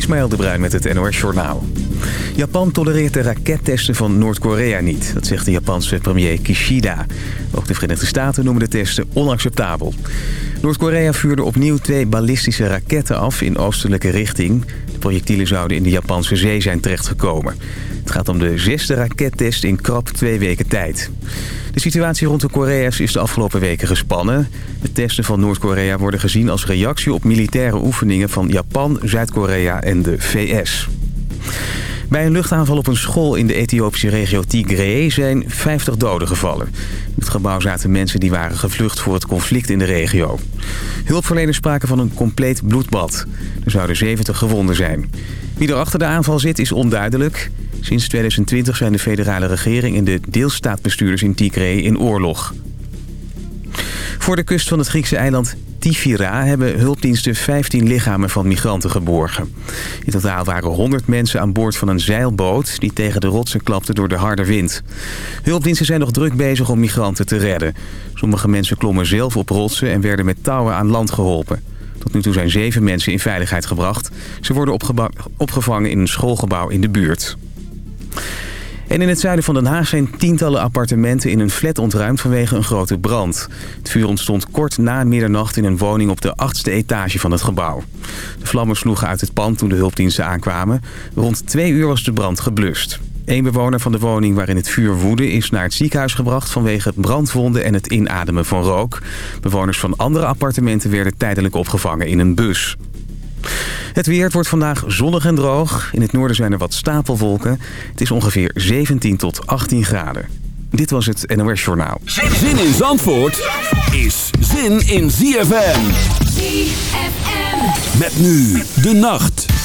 Ismaël de Bruin met het NOS Journaal. Japan tolereert de rakettesten van Noord-Korea niet. Dat zegt de Japanse premier Kishida. Ook de Verenigde Staten noemen de testen onacceptabel. Noord-Korea vuurde opnieuw twee ballistische raketten af in oostelijke richting. De projectielen zouden in de Japanse zee zijn terechtgekomen. Het gaat om de zesde rakettest in krap twee weken tijd. De situatie rond de Korea's is de afgelopen weken gespannen. De testen van Noord-Korea worden gezien als reactie op militaire oefeningen van Japan, Zuid-Korea en de VS. Bij een luchtaanval op een school in de Ethiopische regio Tigray zijn 50 doden gevallen. In het gebouw zaten mensen die waren gevlucht voor het conflict in de regio. Hulpverleners spraken van een compleet bloedbad. Er zouden 70 gewonden zijn. Wie er achter de aanval zit is onduidelijk. Sinds 2020 zijn de federale regering en de deelstaatbestuurders in Tigray in oorlog. Voor de kust van het Griekse eiland Tifira hebben hulpdiensten 15 lichamen van migranten geborgen. In totaal waren 100 mensen aan boord van een zeilboot die tegen de rotsen klapte door de harde wind. Hulpdiensten zijn nog druk bezig om migranten te redden. Sommige mensen klommen zelf op rotsen en werden met touwen aan land geholpen. Tot nu toe zijn zeven mensen in veiligheid gebracht. Ze worden opgevangen in een schoolgebouw in de buurt. En in het zuiden van Den Haag zijn tientallen appartementen in een flat ontruimd vanwege een grote brand. Het vuur ontstond kort na middernacht in een woning op de achtste etage van het gebouw. De vlammen sloegen uit het pand toen de hulpdiensten aankwamen. Rond twee uur was de brand geblust. Een bewoner van de woning waarin het vuur woedde is naar het ziekenhuis gebracht vanwege brandwonden en het inademen van rook. Bewoners van andere appartementen werden tijdelijk opgevangen in een bus. Het weer wordt vandaag zonnig en droog. In het noorden zijn er wat stapelwolken. Het is ongeveer 17 tot 18 graden. Dit was het NOS Journaal. Zin in Zandvoort is zin in ZFM. ZFM. Met nu de nacht.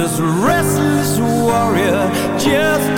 this restless warrior. Just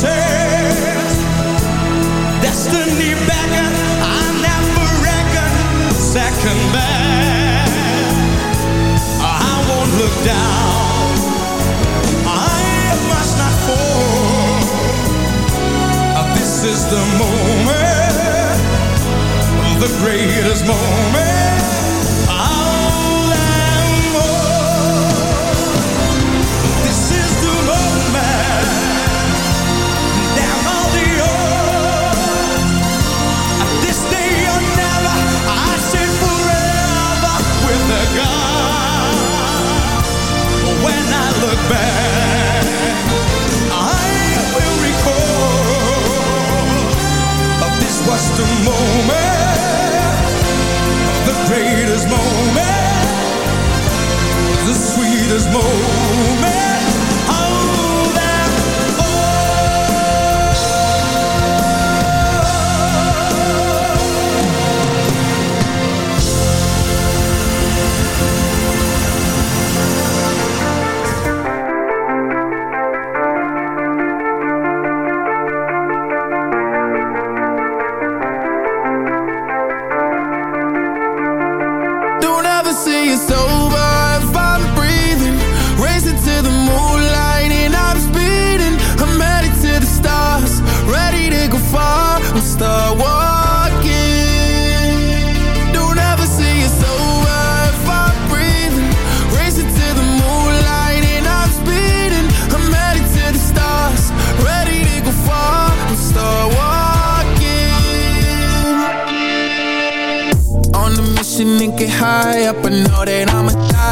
você.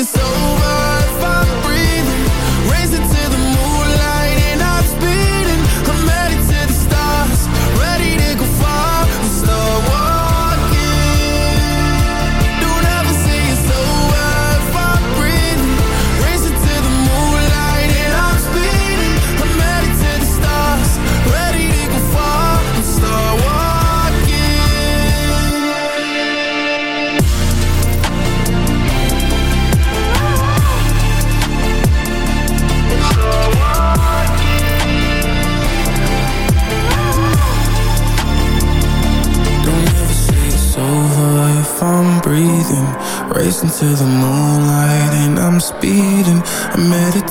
it's over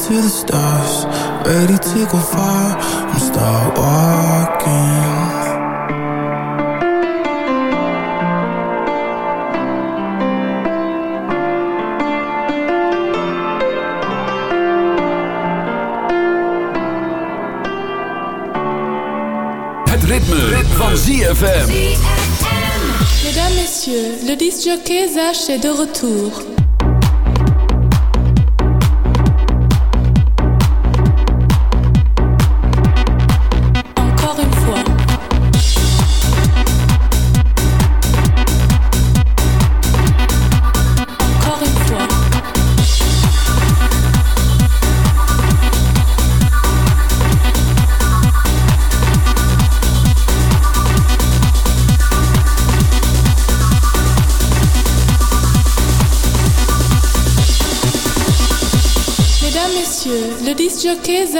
to the stars, ready to go far. I'm start walking. Het ritme, van ZFM. Mesdames, Messieurs, le disc jockey Zach est de retour.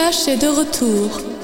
Flash de retour.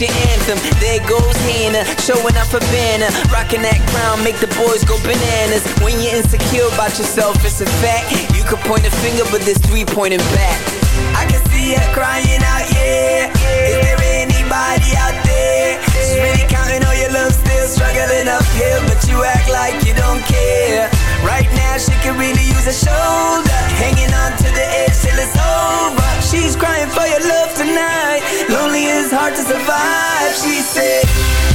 Your anthem. There goes Hannah, showing off a banner, rocking that crown, make the boys go bananas. When you're insecure about yourself, it's a fact. You could point a finger, but there's three pointing back. I can see her crying out, yeah. Is there anybody out there? She's really counting all your love, still struggling uphill, but you act like you don't care. Right now, she could really use a shoulder, hanging on to the edge till it's over. She's crying for your love tonight. Lonely is hard to survive, she said.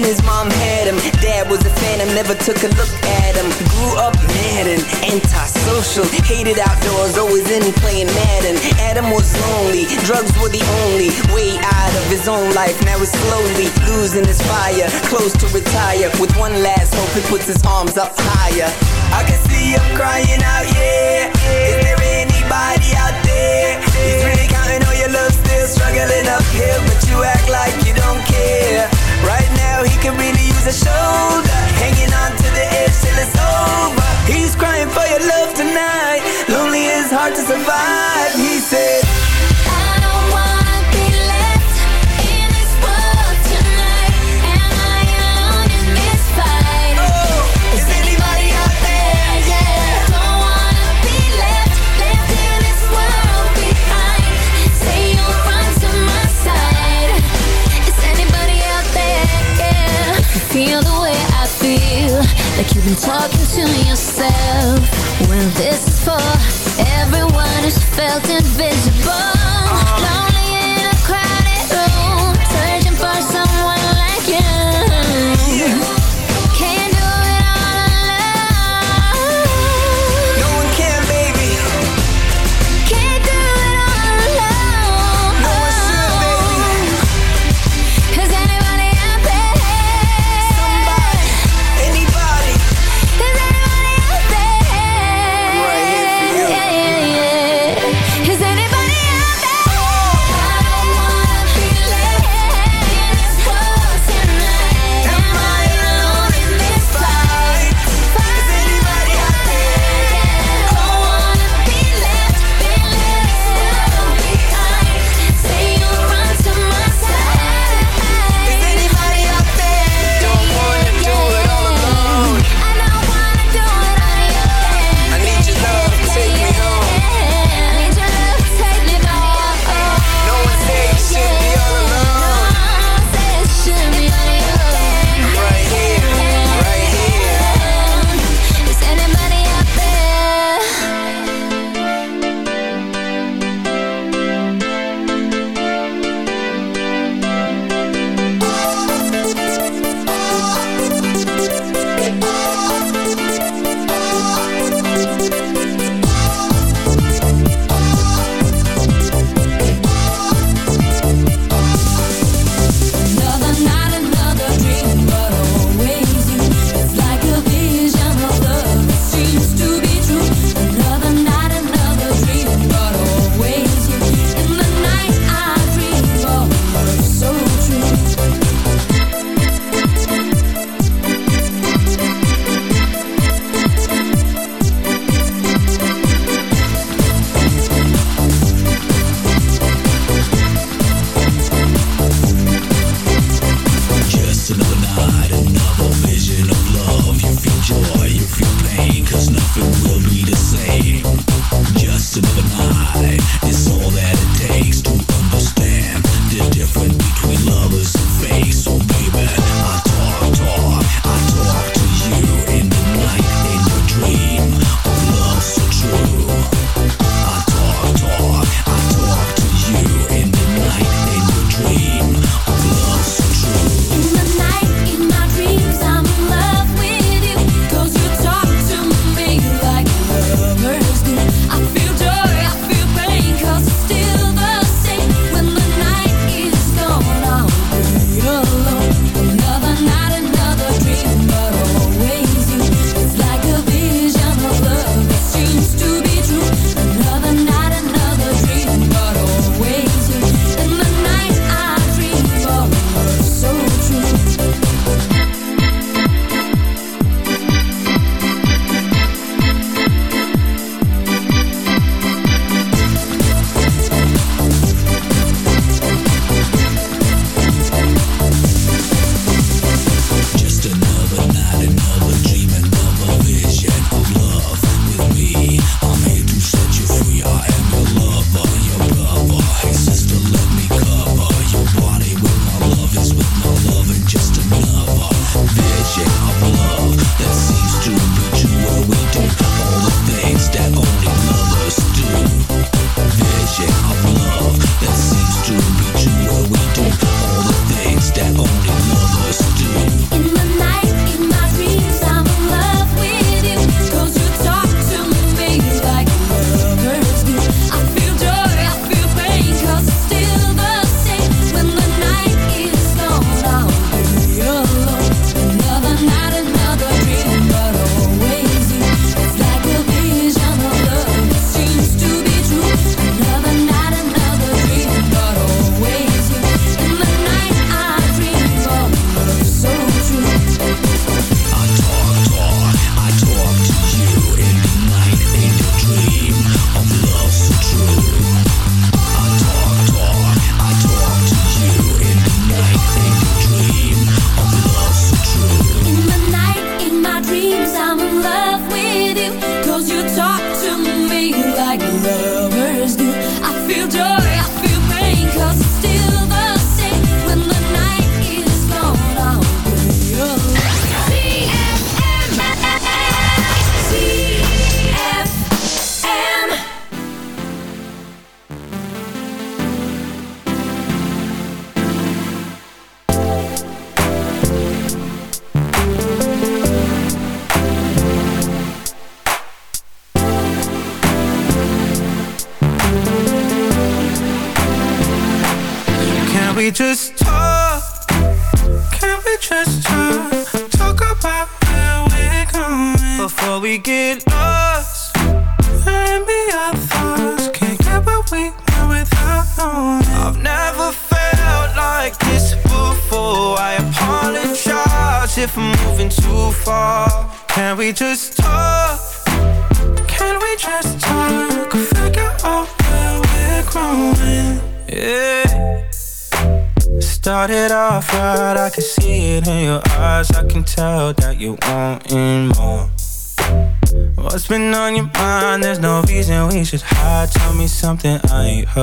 When his mom had him. Dad was a phantom, never took a look at him. Grew up mad and antisocial, hated outdoors, always in playing Madden. Adam was lonely, drugs were the only way out of his own life. Now he's slowly losing his fire, close to retire. With one last hope, he puts his arms up higher. I can see him crying out, yeah. Is there anybody out there? He's really counting all your love, still struggling uphill, but you act like you don't care. Now, he can really use a shoulder, hanging on to the edge till it's over. He's crying for your love tonight. Lonely is hard to survive, he said. Been talking to yourself. Well, this is for everyone who's felt invisible, um, lonely in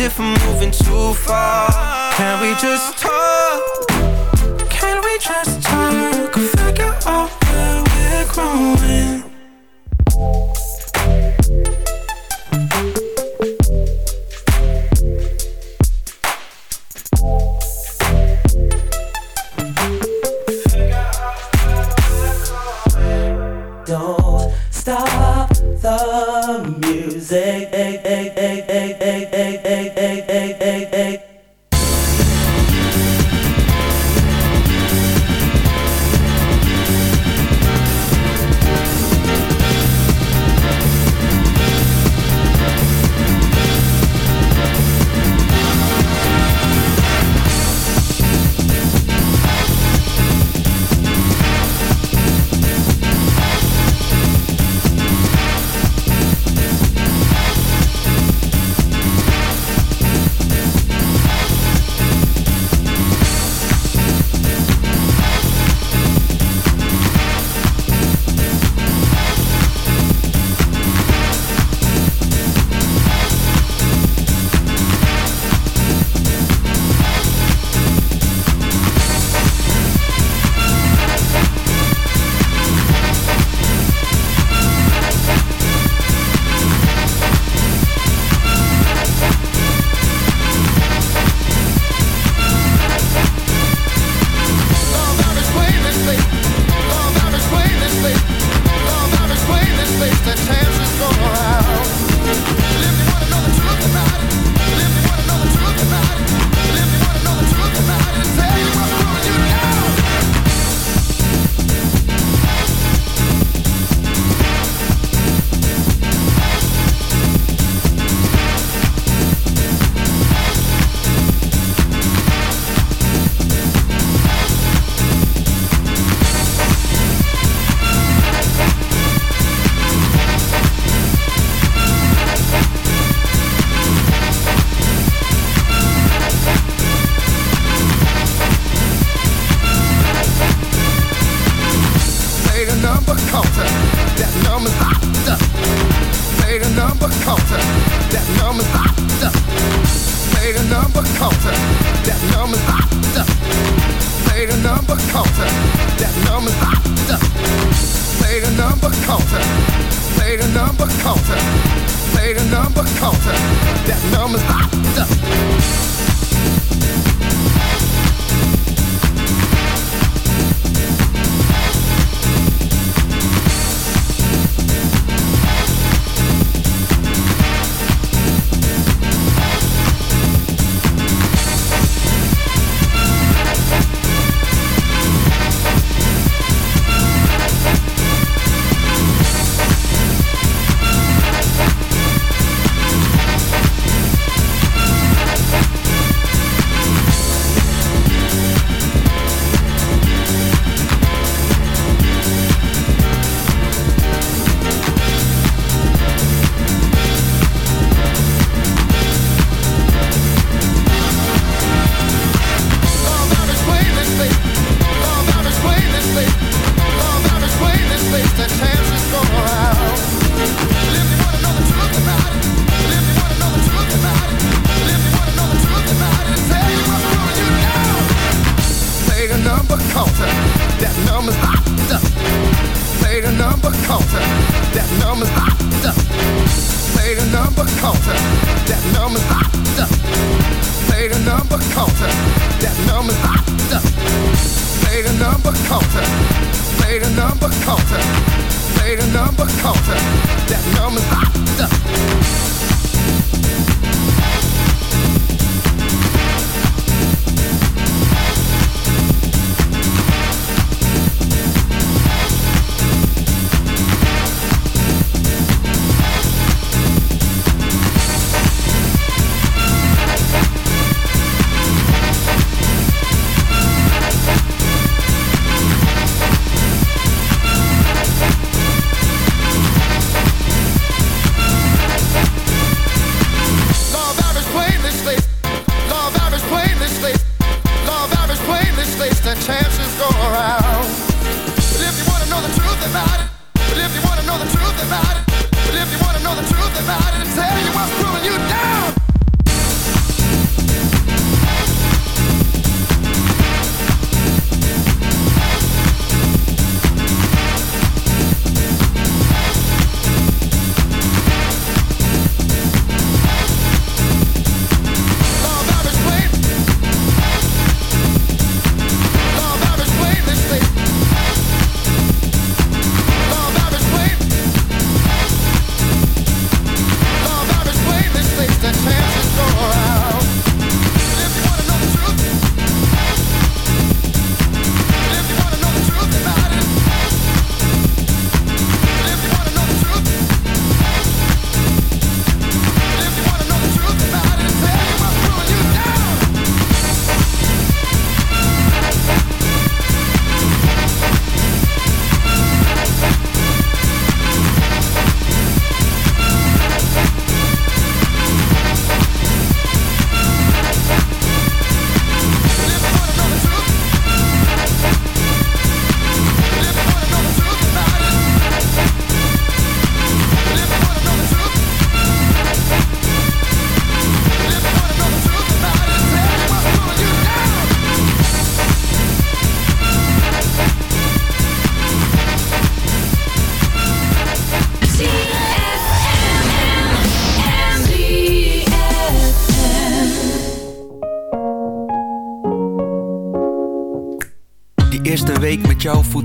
if I'm moving too far. Can we just talk? Can we just talk? Figure out where we're growing. Don't stop the music. Counter. That number's hot. Play the number counter. That number's hot. Play the number counter. That number's hot. Play the number counter. That number's hot. Play the number counter. Play the number counter. Play the number counter. That number's hot.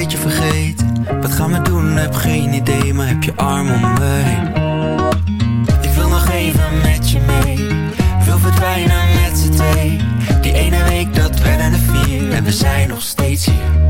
beetje vergeten. Wat gaan we doen? Heb geen idee, maar heb je arm om me. Ik wil nog even met je mee. Wil verdwijnen met z'n twee. Die ene week dat werden er vier en we zijn nog steeds hier.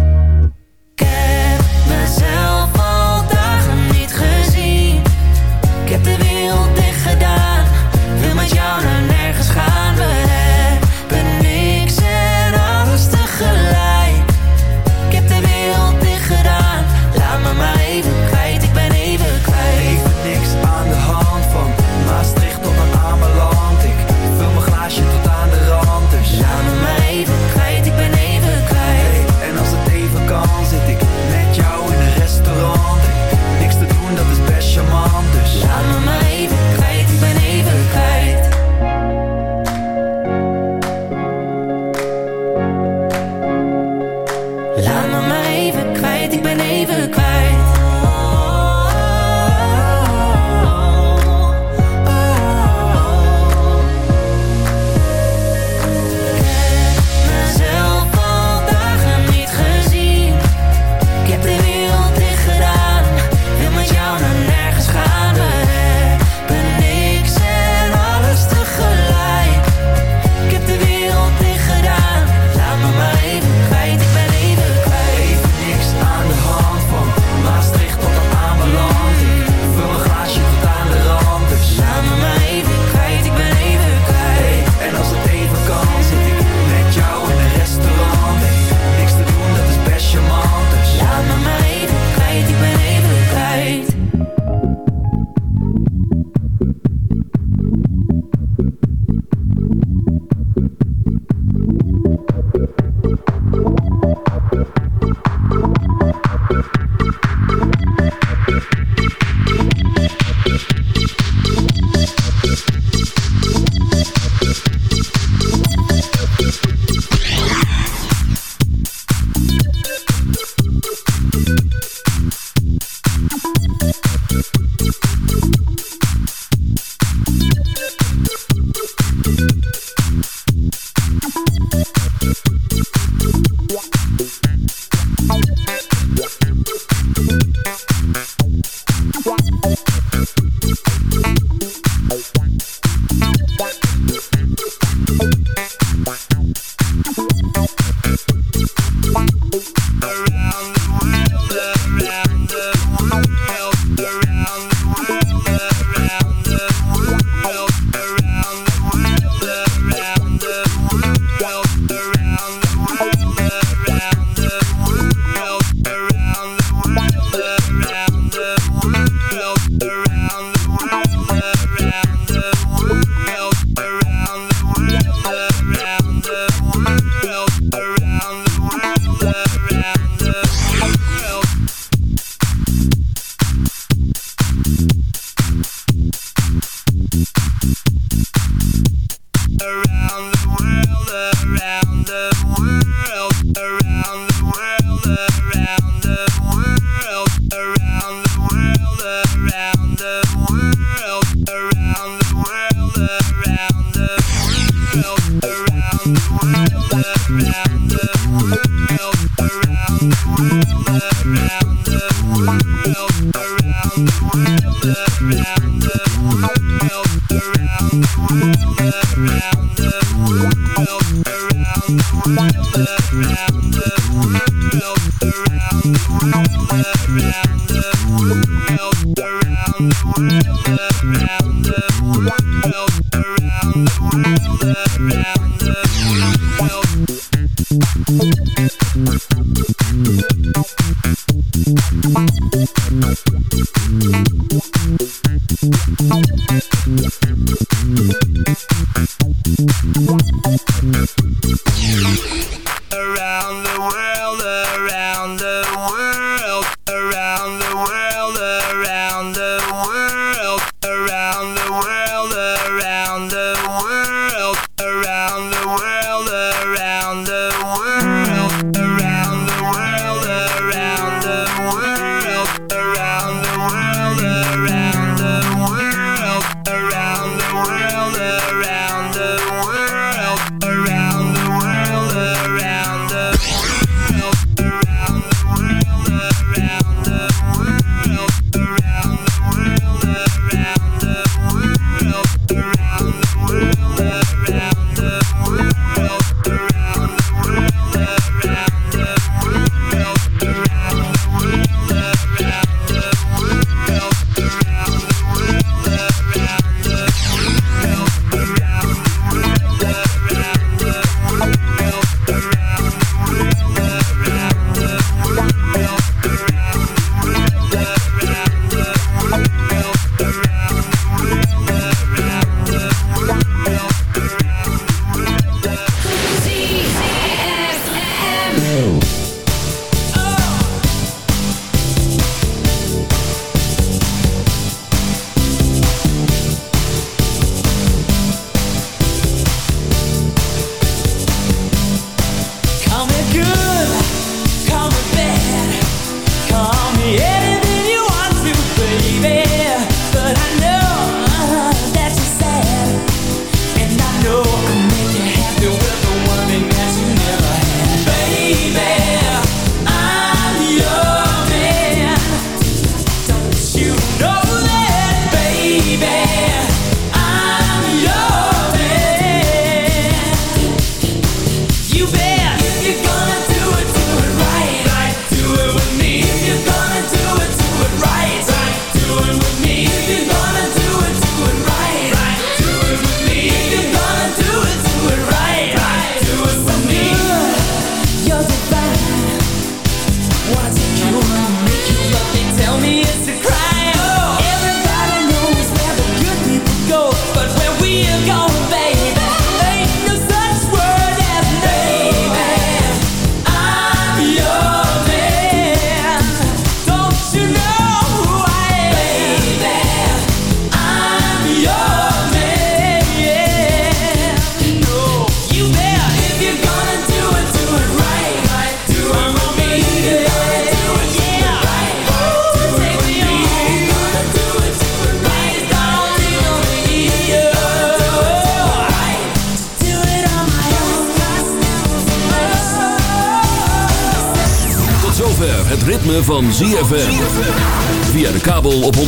Thank you.